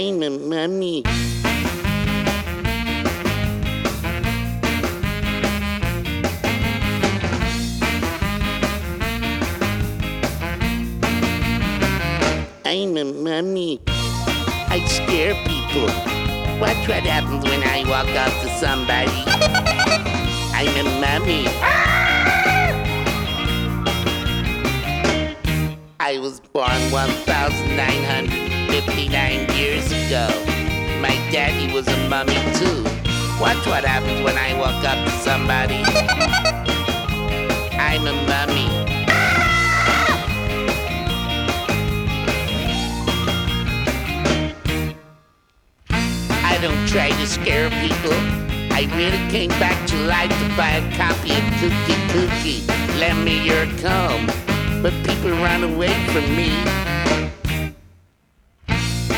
I'm a mummy. I'm a mummy. I scare people. Watch what happens when I walk up to somebody. I'm a mummy. I was born 1,959 years ago. My daddy was a mummy too. Watch what happens when I walk up to somebody. I'm a mummy. I don't try to scare people. I really came back to life to buy a copy of Kookie Kookie. Lend me your comb. But people run away from me.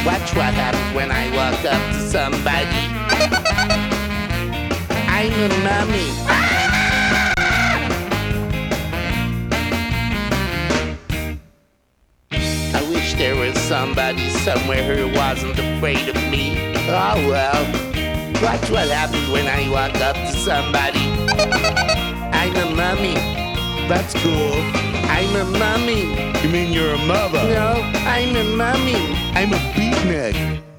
Watch what happens when I walk up to somebody. I'm a mummy. I wish there was somebody somewhere who wasn't afraid of me. Oh well. Watch what happens when I walk up to somebody. I'm a mummy. That's cool. I'm a mummy. You mean you're a mother? No, I'm a mummy. I'm a beatnik.